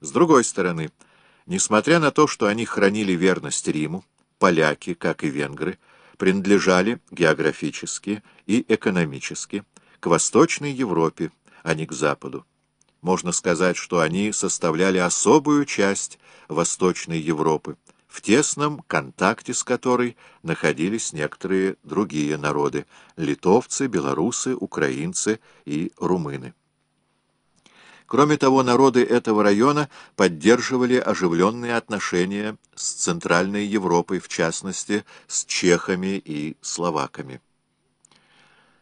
С другой стороны, несмотря на то, что они хранили верность Риму, поляки, как и венгры, принадлежали географически и экономически к Восточной Европе, а не к Западу. Можно сказать, что они составляли особую часть Восточной Европы, в тесном контакте с которой находились некоторые другие народы – литовцы, белорусы, украинцы и румыны. Кроме того, народы этого района поддерживали оживленные отношения с Центральной Европой, в частности, с чехами и словаками.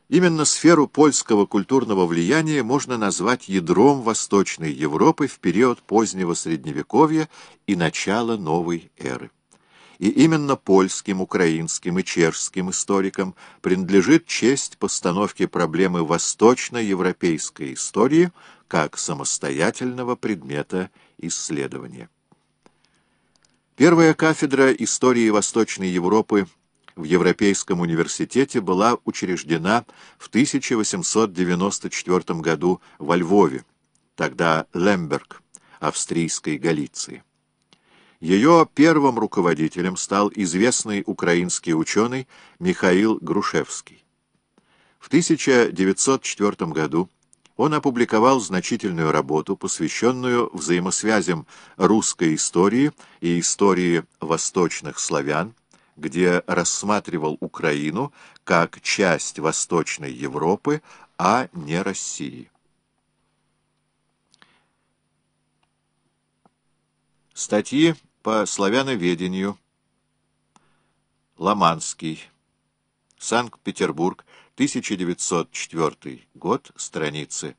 Именно сферу польского культурного влияния можно назвать ядром Восточной Европы в период позднего Средневековья и начала новой эры. И именно польским, украинским и чешским историкам принадлежит честь постановки проблемы восточноевропейской истории как самостоятельного предмета исследования. Первая кафедра истории Восточной Европы в Европейском университете была учреждена в 1894 году во Львове, тогда Лемберг, австрийской Галиции. Ее первым руководителем стал известный украинский ученый Михаил Грушевский. В 1904 году он опубликовал значительную работу, посвященную взаимосвязям русской истории и истории восточных славян, где рассматривал Украину как часть Восточной Европы, а не России. Статьи по славяноведению. Ломанский. Санкт-Петербург, 1904 год, страницы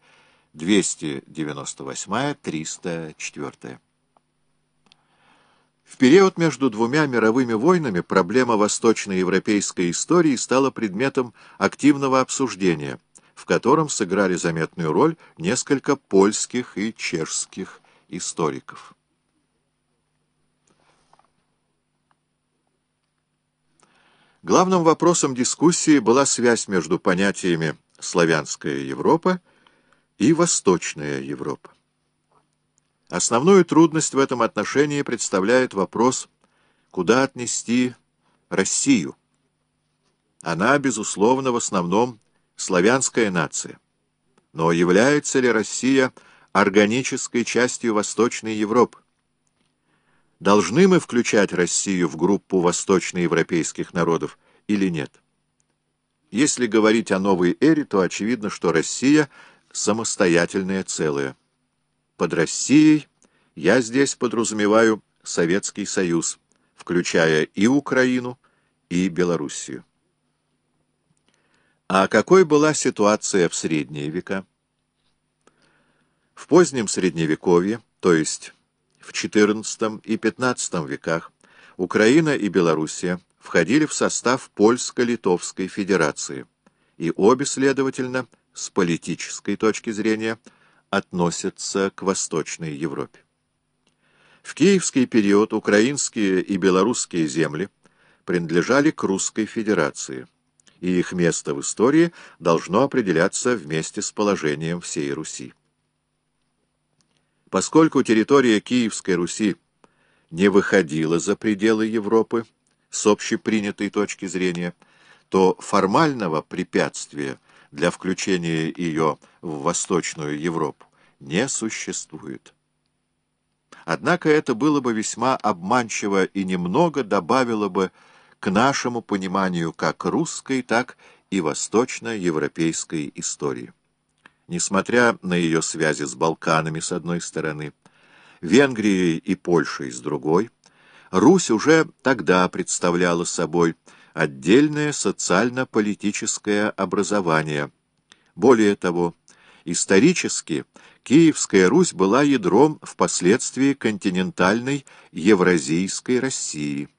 298-304. В период между двумя мировыми войнами проблема восточноевропейской истории стала предметом активного обсуждения, в котором сыграли заметную роль несколько польских и чешских историков. Главным вопросом дискуссии была связь между понятиями «славянская Европа» и «восточная Европа». Основную трудность в этом отношении представляет вопрос, куда отнести Россию. Она, безусловно, в основном славянская нация. Но является ли Россия органической частью Восточной Европы? Должны мы включать Россию в группу восточноевропейских народов или нет? Если говорить о новой эре, то очевидно, что Россия – самостоятельное целое. Под Россией я здесь подразумеваю Советский Союз, включая и Украину, и Белоруссию. А какой была ситуация в средние века? В позднем Средневековье, то есть в XIV и XV веках, Украина и Белоруссия входили в состав Польско-Литовской Федерации, и обе, следовательно, с политической точки зрения – относятся к Восточной Европе. В киевский период украинские и белорусские земли принадлежали к Русской Федерации, и их место в истории должно определяться вместе с положением всей Руси. Поскольку территория Киевской Руси не выходила за пределы Европы с общепринятой точки зрения, то формального препятствия для включения ее в Восточную Европу не существует. Однако это было бы весьма обманчиво и немного добавило бы к нашему пониманию как русской, так и восточноевропейской истории. Несмотря на ее связи с Балканами с одной стороны, Венгрией и Польшей с другой, Русь уже тогда представляла собой отдельное социально-политическое образование. Более того, исторически Киевская Русь была ядром впоследствии континентальной Евразийской России.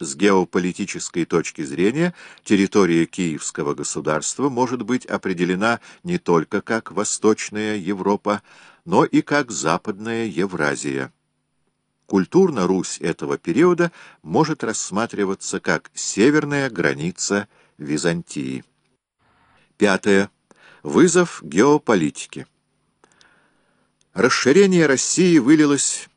С геополитической точки зрения территория Киевского государства может быть определена не только как Восточная Европа, но и как Западная Евразия. Культурно Русь этого периода может рассматриваться как северная граница Византии. Пятое. Вызов геополитики. Расширение России вылилось